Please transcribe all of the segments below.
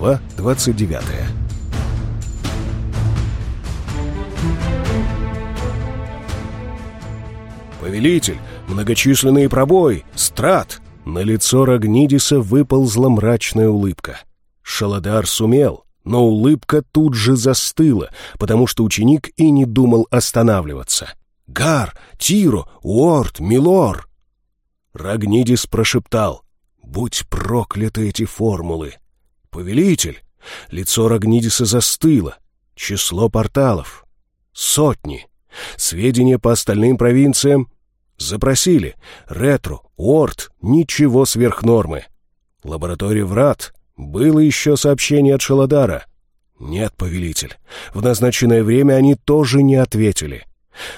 Глава 29 «Повелитель! Многочисленные пробои! Страт!» На лицо Рагнидиса выползла мрачная улыбка. Шаладар сумел, но улыбка тут же застыла, потому что ученик и не думал останавливаться. «Гар! Тиро! Уорд! Милор!» Рагнидис прошептал. «Будь прокляты эти формулы!» «Повелитель!» Лицо Рагнидиса застыло. Число порталов. Сотни. Сведения по остальным провинциям запросили. Ретро, Уорд, ничего сверх нормы. Лаборатория врат. Было еще сообщение от Шаладара. Нет, повелитель. В назначенное время они тоже не ответили.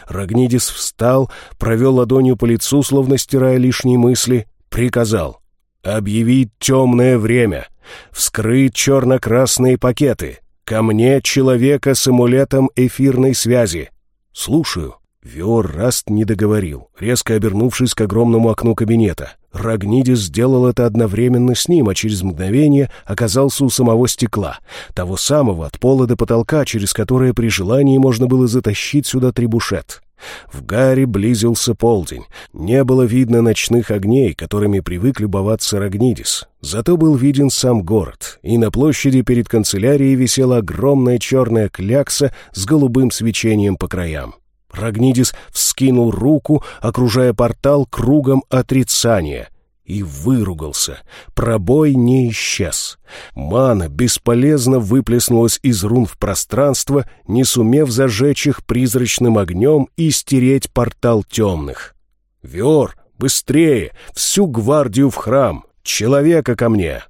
Рагнидис встал, провел ладонью по лицу, словно стирая лишние мысли, приказал. «Объявить темное время. Вскрыть черно-красные пакеты. Ко мне человека с амулетом эфирной связи. Слушаю». Виор Раст не договорил, резко обернувшись к огромному окну кабинета. Рагнидис сделал это одновременно с ним, а через мгновение оказался у самого стекла, того самого от пола до потолка, через которое при желании можно было затащить сюда трибушет. В Гаре близился полдень. Не было видно ночных огней, которыми привык любоваться Рагнидис. Зато был виден сам город, и на площади перед канцелярией висела огромная черная клякса с голубым свечением по краям. Рагнидис вскинул руку, окружая портал кругом отрицания, и выругался. Пробой не исчез. Мана бесполезно выплеснулась из рун в пространство, не сумев зажечь их призрачным огнем и стереть портал темных. «Виор, быстрее! Всю гвардию в храм! Человека ко мне!»